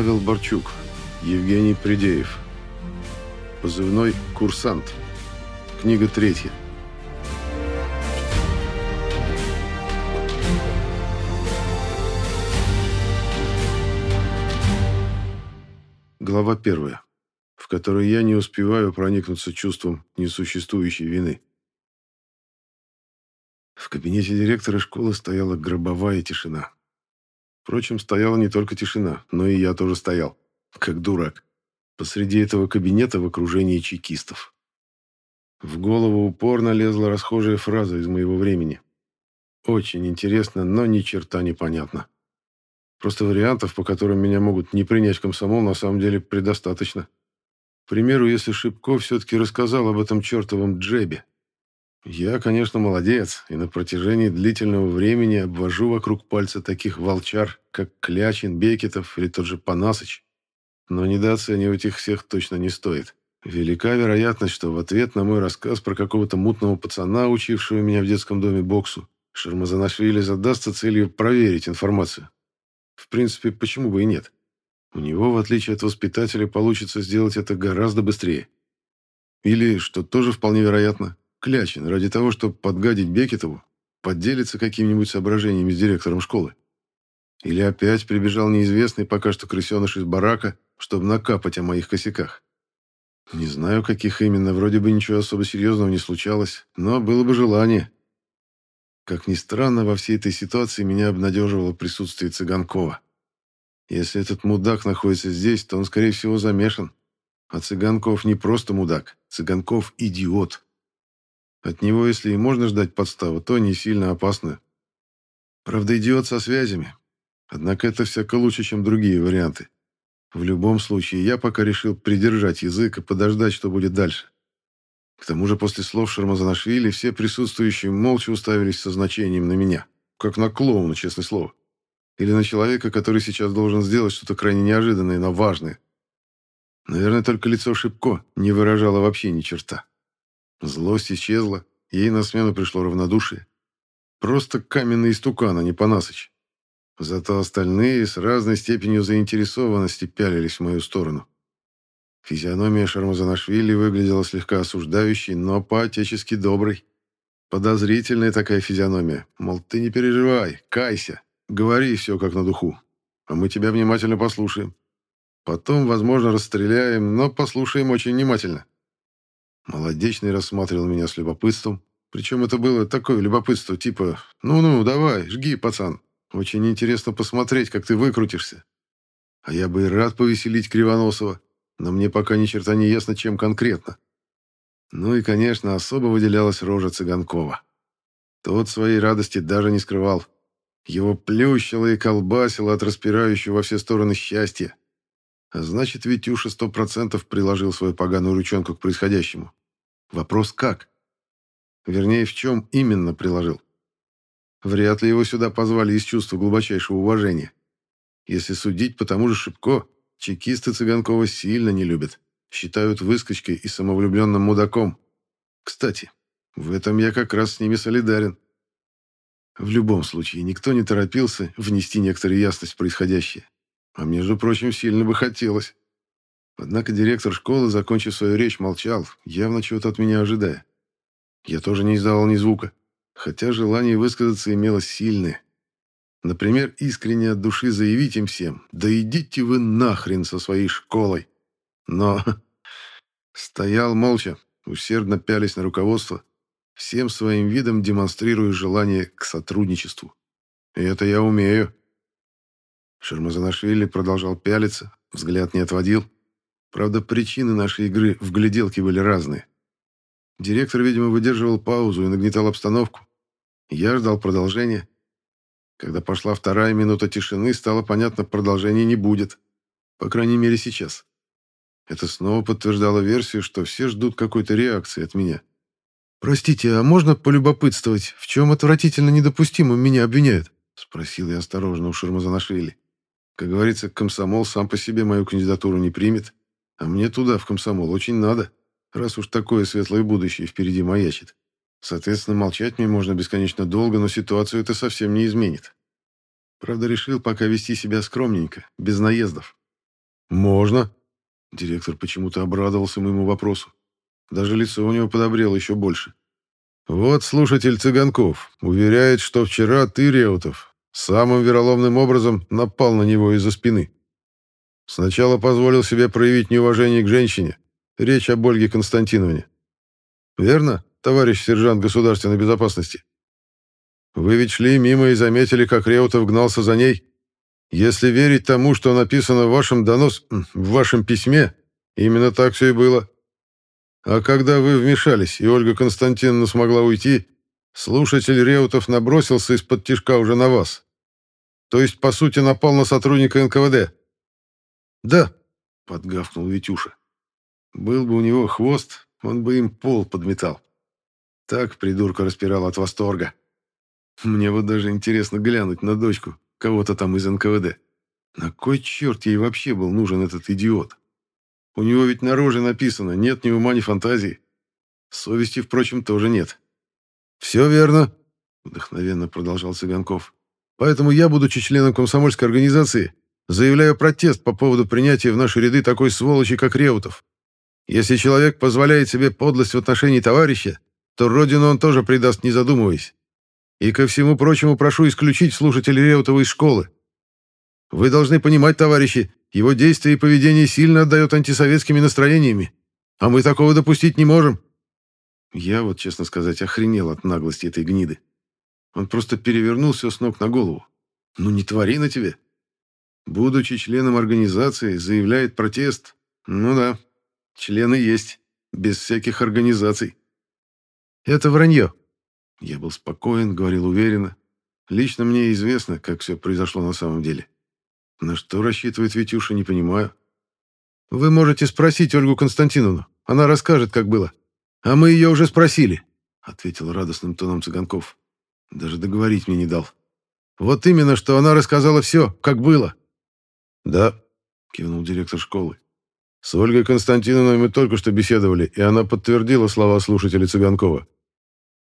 Павел Борчук, Евгений Придеев. Позывной «Курсант». Книга третья. Глава первая, в которой я не успеваю проникнуться чувством несуществующей вины. В кабинете директора школы стояла гробовая тишина. Впрочем, стояла не только тишина, но и я тоже стоял, как дурак, посреди этого кабинета в окружении чекистов. В голову упорно лезла расхожая фраза из моего времени. Очень интересно, но ни черта не понятно. Просто вариантов, по которым меня могут не принять комсомол, на самом деле предостаточно. К примеру, если Шипко все-таки рассказал об этом чертовом джебе. Я, конечно, молодец, и на протяжении длительного времени обвожу вокруг пальца таких волчар, как Клячин, Бекетов или тот же Панасыч. Но недооценивать их всех точно не стоит. Велика вероятность, что в ответ на мой рассказ про какого-то мутного пацана, учившего меня в детском доме боксу, Шармазанашвили задастся целью проверить информацию. В принципе, почему бы и нет? У него, в отличие от воспитателя, получится сделать это гораздо быстрее. Или, что тоже вполне вероятно, Клячин ради того, чтобы подгадить Бекетову, поделится какими-нибудь соображениями с директором школы. Или опять прибежал неизвестный пока что крысеныш из барака, чтобы накапать о моих косяках. Не знаю, каких именно, вроде бы ничего особо серьезного не случалось, но было бы желание. Как ни странно, во всей этой ситуации меня обнадеживало присутствие Цыганкова. Если этот мудак находится здесь, то он, скорее всего, замешан. А Цыганков не просто мудак, Цыганков – идиот. От него, если и можно ждать подставы, то не сильно опасно. Правда, идиот со связями. Однако это всяко лучше, чем другие варианты. В любом случае, я пока решил придержать язык и подождать, что будет дальше. К тому же после слов Шармазанашвили все присутствующие молча уставились со значением на меня. Как на клоуна, честное слово. Или на человека, который сейчас должен сделать что-то крайне неожиданное, но важное. Наверное, только лицо Шипко не выражало вообще ни черта. Злость исчезла, ей на смену пришло равнодушие. Просто каменный истукан, а не Панасыч. Зато остальные с разной степенью заинтересованности пялились в мою сторону. Физиономия Шармазанашвили выглядела слегка осуждающей, но по-отечески доброй. Подозрительная такая физиономия. Мол, ты не переживай, кайся, говори все как на духу, а мы тебя внимательно послушаем. Потом, возможно, расстреляем, но послушаем очень внимательно. Молодечный рассматривал меня с любопытством. Причем это было такое любопытство, типа «Ну-ну, давай, жги, пацан. Очень интересно посмотреть, как ты выкрутишься». А я бы и рад повеселить Кривоносова но мне пока ни черта не ясно, чем конкретно. Ну и, конечно, особо выделялась рожа Цыганкова. Тот своей радости даже не скрывал. Его плющило и колбасило от распирающего во все стороны счастья. А значит, Витюша сто процентов приложил свою поганую ручонку к происходящему. Вопрос как? Вернее, в чем именно приложил? Вряд ли его сюда позвали из чувства глубочайшего уважения. Если судить по тому же Шипко, Чекисты Цыганкова сильно не любят. Считают выскочкой и самовлюбленным мудаком. Кстати, в этом я как раз с ними солидарен. В любом случае, никто не торопился внести некоторую ясность в происходящее. А между прочим, сильно бы хотелось. Однако директор школы, закончив свою речь, молчал, явно чего-то от меня ожидая. Я тоже не издавал ни звука, хотя желание высказаться имелось сильное. Например, искренне от души заявить им всем, да идите вы нахрен со своей школой. Но стоял молча, усердно пялись на руководство, всем своим видом демонстрируя желание к сотрудничеству. И это я умею. Шермазанашвили продолжал пялиться, взгляд не отводил. Правда, причины нашей игры в гляделке были разные. Директор, видимо, выдерживал паузу и нагнетал обстановку. Я ждал продолжения. Когда пошла вторая минута тишины, стало понятно, продолжения не будет. По крайней мере, сейчас. Это снова подтверждало версию, что все ждут какой-то реакции от меня. «Простите, а можно полюбопытствовать, в чем отвратительно недопустимым меня обвиняют?» Спросил я осторожно у Шармазанашвили. Как говорится, комсомол сам по себе мою кандидатуру не примет, а мне туда, в комсомол, очень надо, раз уж такое светлое будущее впереди маячит. Соответственно, молчать мне можно бесконечно долго, но ситуацию это совсем не изменит. Правда, решил пока вести себя скромненько, без наездов. «Можно». Директор почему-то обрадовался моему вопросу. Даже лицо у него подобрело еще больше. «Вот слушатель Цыганков уверяет, что вчера ты, Реутов, самым вероломным образом напал на него из-за спины. Сначала позволил себе проявить неуважение к женщине. Речь об Ольге Константиновне. Верно, товарищ сержант государственной безопасности? Вы ведь шли мимо и заметили, как Реутов гнался за ней. Если верить тому, что написано в вашем донос... в вашем письме, именно так все и было. А когда вы вмешались, и Ольга Константиновна смогла уйти, слушатель Реутов набросился из-под тишка уже на вас. То есть, по сути, напал на сотрудника НКВД. «Да», — подгавкнул Витюша. «Был бы у него хвост, он бы им пол подметал. Так придурка распирал от восторга. Мне вот даже интересно глянуть на дочку кого-то там из НКВД. На кой черт ей вообще был нужен этот идиот? У него ведь на роже написано «нет ни ума, ни фантазии». Совести, впрочем, тоже нет. «Все верно», — вдохновенно продолжал Цыганков. «Поэтому я, будучи членом комсомольской организации, заявляю протест по поводу принятия в наши ряды такой сволочи, как Реутов. Если человек позволяет себе подлость в отношении товарища, то родину он тоже предаст, не задумываясь. И ко всему прочему прошу исключить слушателей Реутова из школы. Вы должны понимать, товарищи, его действия и поведение сильно отдает антисоветскими настроениями, а мы такого допустить не можем. Я вот, честно сказать, охренел от наглости этой гниды. Он просто перевернул все с ног на голову. Ну не твори на тебе. Будучи членом организации, заявляет протест. Ну да, члены есть, без всяких организаций. Это вранье. Я был спокоен, говорил уверенно. Лично мне известно, как все произошло на самом деле. На что рассчитывает Витюша, не понимаю. Вы можете спросить Ольгу Константиновну. Она расскажет, как было. А мы ее уже спросили, ответил радостным тоном Цыганков. Даже договорить мне не дал. Вот именно, что она рассказала все, как было. Да, кивнул директор школы. С Ольгой Константиновной мы только что беседовали, и она подтвердила слова слушателя Цыганкова.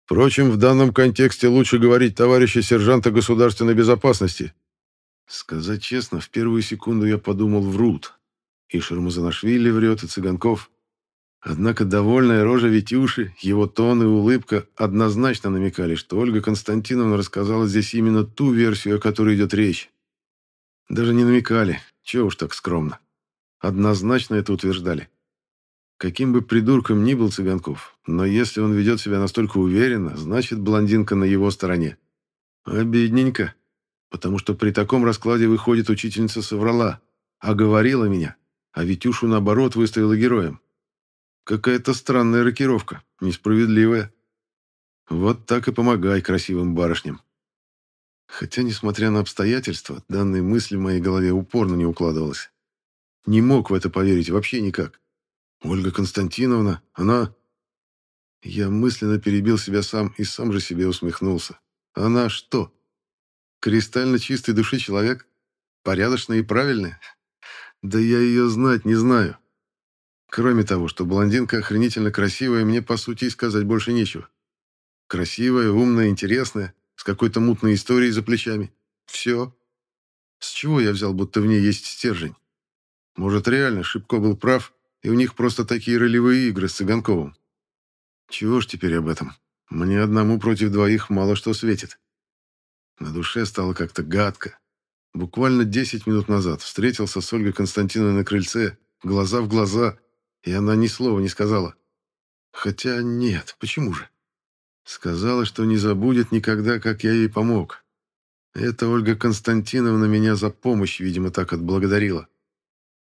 Впрочем, в данном контексте лучше говорить товарища сержанта государственной безопасности, Сказать честно, в первую секунду я подумал, врут. И Шармазанашвили врет, и Цыганков. Однако довольная рожа Витюши, его тон и улыбка однозначно намекали, что Ольга Константиновна рассказала здесь именно ту версию, о которой идет речь. Даже не намекали, чего уж так скромно. Однозначно это утверждали. Каким бы придурком ни был Цыганков, но если он ведет себя настолько уверенно, значит блондинка на его стороне. Обидненько потому что при таком раскладе выходит учительница соврала, а говорила меня, а Витюшу, наоборот, выставила героем. Какая-то странная рокировка, несправедливая. Вот так и помогай красивым барышням. Хотя, несмотря на обстоятельства, данные мысли в моей голове упорно не укладывалась. Не мог в это поверить вообще никак. Ольга Константиновна, она... Я мысленно перебил себя сам и сам же себе усмехнулся. Она что? Кристально чистой души человек? Порядочный и правильный? Да я ее знать не знаю. Кроме того, что блондинка охренительно красивая, мне по сути и сказать больше нечего. Красивая, умная, интересная, с какой-то мутной историей за плечами. Все. С чего я взял, будто в ней есть стержень? Может, реально Шибко был прав, и у них просто такие ролевые игры с Цыганковым? Чего ж теперь об этом? Мне одному против двоих мало что светит. На душе стало как-то гадко. Буквально 10 минут назад встретился с Ольгой Константиновной на крыльце, глаза в глаза, и она ни слова не сказала. Хотя нет, почему же? Сказала, что не забудет никогда, как я ей помог. Это Ольга Константиновна меня за помощь, видимо, так отблагодарила.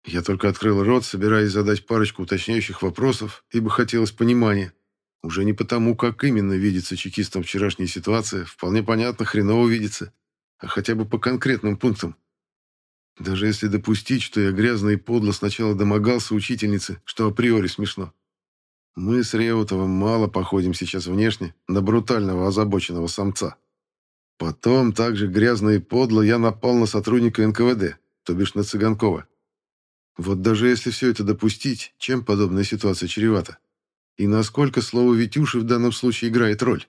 Я только открыл рот, собираясь задать парочку уточняющих вопросов, ибо хотелось понимания. Уже не потому, как именно видится чекистам вчерашняя ситуация, вполне понятно, хреново видится, а хотя бы по конкретным пунктам. Даже если допустить, что я грязно и подло сначала домогался учительницы, что априори смешно. Мы с Реутовым мало походим сейчас внешне на брутального озабоченного самца. Потом также грязно и подло я напал на сотрудника НКВД, то бишь на Цыганкова. Вот даже если все это допустить, чем подобная ситуация чревата? И насколько слово «Витюши» в данном случае играет роль?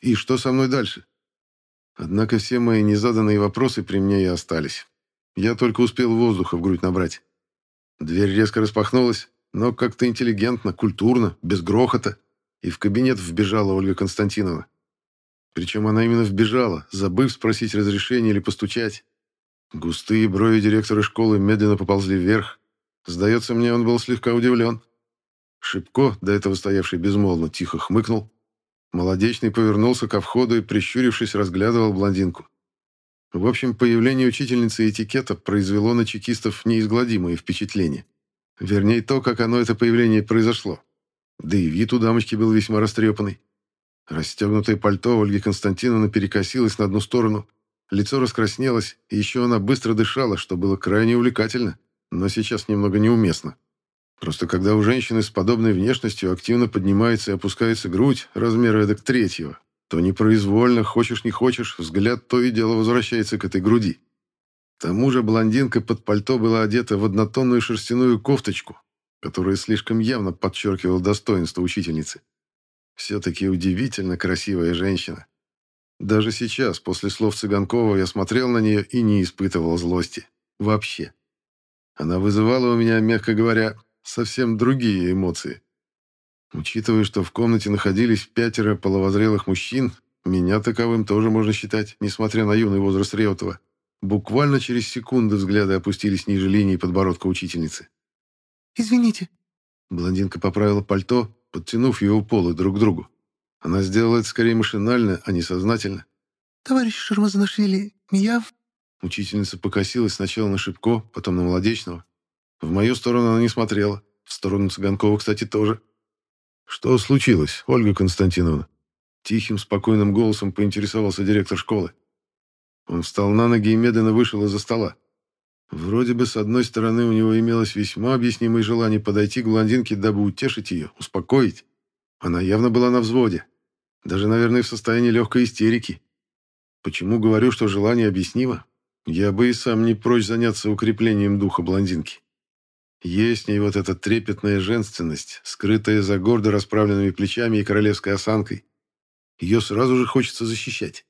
И что со мной дальше? Однако все мои незаданные вопросы при мне и остались. Я только успел воздуха в грудь набрать. Дверь резко распахнулась, но как-то интеллигентно, культурно, без грохота, и в кабинет вбежала Ольга Константиновна. Причем она именно вбежала, забыв спросить разрешения или постучать. Густые брови директора школы медленно поползли вверх. Сдается мне, он был слегка удивлен. Шипко, до этого стоявший безмолвно, тихо хмыкнул. Молодечный повернулся ко входу и, прищурившись, разглядывал блондинку. В общем, появление учительницы этикета произвело на чекистов неизгладимое впечатление. Вернее, то, как оно, это появление, произошло. Да и вид у дамочки был весьма растрепанный. Расстегнутое пальто Ольги Константиновны перекосилось на одну сторону, лицо раскраснелось, и еще она быстро дышала, что было крайне увлекательно, но сейчас немного неуместно. Просто когда у женщины с подобной внешностью активно поднимается и опускается грудь размера эдак третьего, то непроизвольно, хочешь не хочешь, взгляд то и дело возвращается к этой груди. К тому же блондинка под пальто была одета в однотонную шерстяную кофточку, которая слишком явно подчеркивала достоинство учительницы. Все-таки удивительно красивая женщина. Даже сейчас, после слов Цыганкова, я смотрел на нее и не испытывал злости. Вообще. Она вызывала у меня, мягко говоря, совсем другие эмоции. Учитывая, что в комнате находились пятеро половозрелых мужчин, меня таковым тоже можно считать, несмотря на юный возраст Реутова. Буквально через секунду взгляды опустились ниже линии подбородка учительницы. «Извините». Блондинка поправила пальто, подтянув его полы друг к другу. Она сделала это скорее машинально, а не сознательно. «Товарищ Шармазанашвили, я...» Учительница покосилась сначала на Шибко, потом на Молодечного. В мою сторону она не смотрела. В сторону Цыганкова, кстати, тоже. «Что случилось, Ольга Константиновна?» Тихим, спокойным голосом поинтересовался директор школы. Он встал на ноги и медленно вышел из-за стола. Вроде бы, с одной стороны, у него имелось весьма объяснимое желание подойти к блондинке, дабы утешить ее, успокоить. Она явно была на взводе. Даже, наверное, в состоянии легкой истерики. Почему говорю, что желание объяснимо? Я бы и сам не прочь заняться укреплением духа блондинки. Есть в ней вот эта трепетная женственность, скрытая за гордо расправленными плечами и королевской осанкой. Ее сразу же хочется защищать.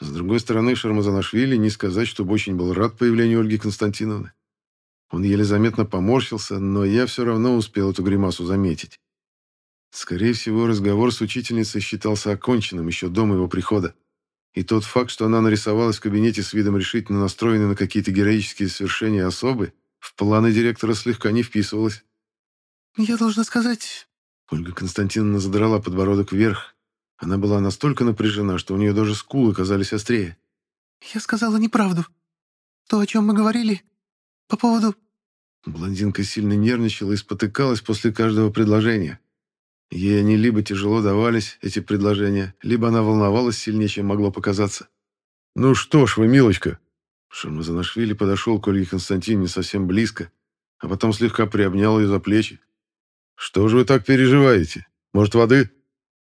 С другой стороны, Шармазанашвили не сказать, чтобы очень был рад появлению Ольги Константиновны. Он еле заметно поморщился, но я все равно успел эту гримасу заметить. Скорее всего, разговор с учительницей считался оконченным еще до моего прихода. И тот факт, что она нарисовалась в кабинете с видом решительно настроенной на какие-то героические свершения особы, в планы директора слегка не вписывалось. «Я должна сказать...» Ольга Константиновна задрала подбородок вверх, она была настолько напряжена, что у нее даже скулы казались острее. «Я сказала неправду. То, о чем мы говорили, по поводу...» Блондинка сильно нервничала и спотыкалась после каждого предложения. Ей они либо тяжело давались, эти предложения, либо она волновалась сильнее, чем могло показаться. «Ну что ж вы, милочка!» Шармазанашвили подошел к Ольге Константине совсем близко, а потом слегка приобнял ее за плечи. «Что же вы так переживаете? Может, воды?»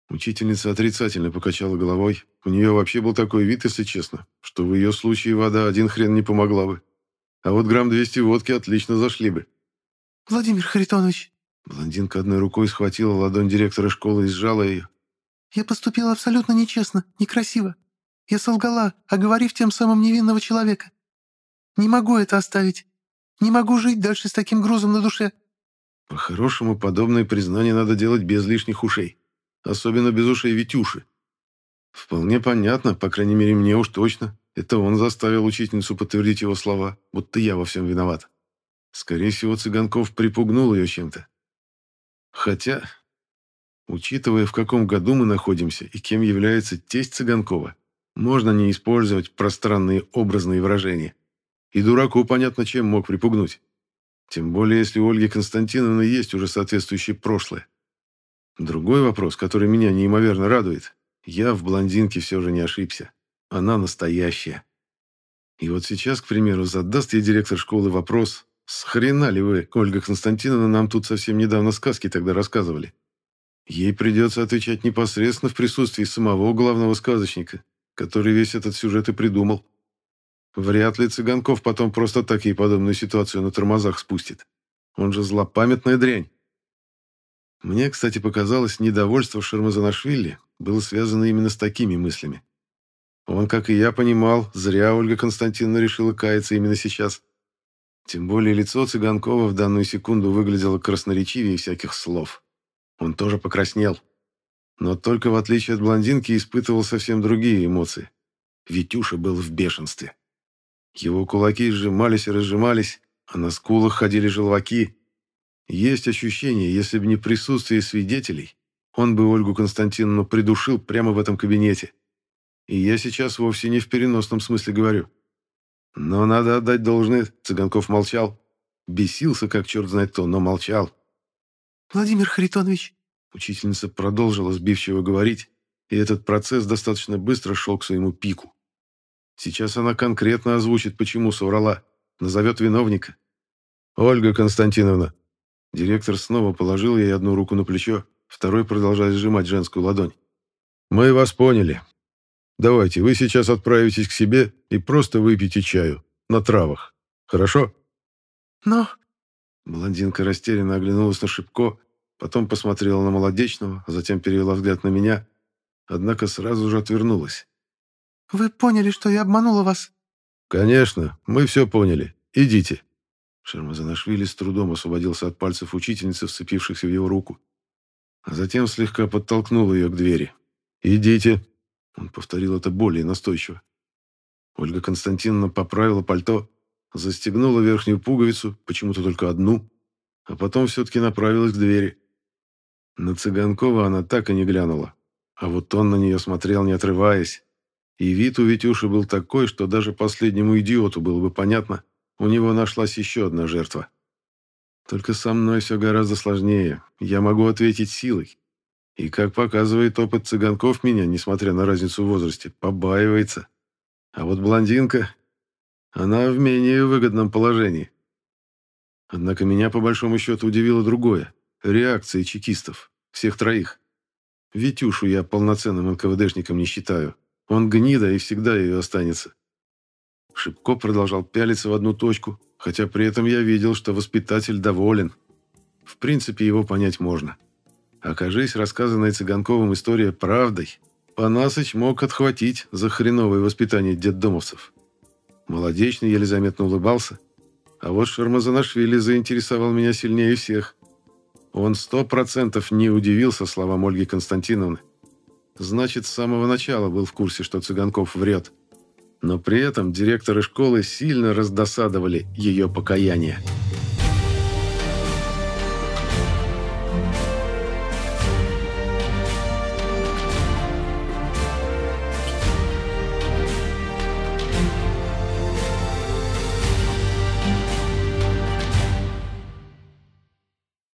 Учительница отрицательно покачала головой. У нее вообще был такой вид, если честно, что в ее случае вода один хрен не помогла бы. А вот грамм 200 водки отлично зашли бы. «Владимир Харитонович!» Блондинка одной рукой схватила ладонь директора школы и сжала ее. «Я поступила абсолютно нечестно, некрасиво. Я солгала, оговорив тем самым невинного человека. Не могу это оставить. Не могу жить дальше с таким грузом на душе». По-хорошему, подобное признание надо делать без лишних ушей особенно без ушей Витюши. Вполне понятно, по крайней мере, мне уж точно. Это он заставил учительницу подтвердить его слова, будто я во всем виноват. Скорее всего, Цыганков припугнул ее чем-то. Хотя, учитывая, в каком году мы находимся и кем является тесть Цыганкова, можно не использовать пространные образные выражения. И дураку понятно, чем мог припугнуть. Тем более, если у Ольги Константиновны есть уже соответствующее прошлое. Другой вопрос, который меня неимоверно радует. Я в блондинке все же не ошибся. Она настоящая. И вот сейчас, к примеру, задаст ей директор школы вопрос, «С хрена ли вы, Ольга Константиновна, нам тут совсем недавно сказки тогда рассказывали?» Ей придется отвечать непосредственно в присутствии самого главного сказочника, который весь этот сюжет и придумал. Вряд ли Цыганков потом просто так ей подобную ситуацию на тормозах спустит. Он же злопамятная дрянь. Мне, кстати, показалось, недовольство Шармазанашвили было связано именно с такими мыслями. Он, как и я, понимал, зря Ольга Константиновна решила каяться именно сейчас. Тем более лицо Цыганкова в данную секунду выглядело красноречивее всяких слов. Он тоже покраснел. Но только в отличие от блондинки испытывал совсем другие эмоции. Витюша был в бешенстве. Его кулаки сжимались и разжимались, а на скулах ходили желваки. Есть ощущение, если бы не присутствие свидетелей, он бы Ольгу Константиновну придушил прямо в этом кабинете. И я сейчас вовсе не в переносном смысле говорю. Но надо отдать должное, Цыганков молчал. Бесился, как черт знает кто, но молчал. «Владимир Харитонович!» Учительница продолжила сбивчиво говорить, и этот процесс достаточно быстро шел к своему пику. Сейчас она конкретно озвучит, почему соврала, назовет виновника. «Ольга Константиновна!» Директор снова положил ей одну руку на плечо, второй продолжая сжимать женскую ладонь. «Мы вас поняли. Давайте, вы сейчас отправитесь к себе и просто выпейте чаю. На травах. Хорошо? Но... Блондинка растерянно оглянулась на Шипко, потом посмотрела на Молодечного, а затем перевела взгляд на меня, однако сразу же отвернулась. «Вы поняли, что я обманула вас?» «Конечно, мы все поняли. Идите». Шермазанашвили с трудом освободился от пальцев учительницы, вцепившихся в его руку, а затем слегка подтолкнул ее к двери. «Идите». Он повторил это более настойчиво. Ольга Константиновна поправила пальто, застегнула верхнюю пуговицу, почему-то только одну, а потом все-таки направилась к двери. На Цыганкова она так и не глянула, а вот он на нее смотрел, не отрываясь. И вид у Витюши был такой, что даже последнему идиоту было бы понятно, у него нашлась еще одна жертва. Только со мной все гораздо сложнее. Я могу ответить силой. И, как показывает опыт цыганков, меня, несмотря на разницу в возрасте, побаивается. А вот блондинка, она в менее выгодном положении. Однако меня, по большому счету, удивило другое. Реакции чекистов. Всех троих. Витюшу я полноценным НКВДшником не считаю. Он гнида и всегда ее останется. Шипко продолжал пялиться в одну точку, хотя при этом я видел, что воспитатель доволен. В принципе, его понять можно. Окажись рассказанная Цыганковым история правдой, Панасыч мог отхватить за хреновое воспитание детдомовцев. Молодечный еле заметно улыбался, а вот Шармазанашвили заинтересовал меня сильнее всех. Он сто процентов не удивился словам Ольги Константиновны. Значит, с самого начала был в курсе, что Цыганков врет. Но при этом директоры школы сильно раздосадовали ее покаяние.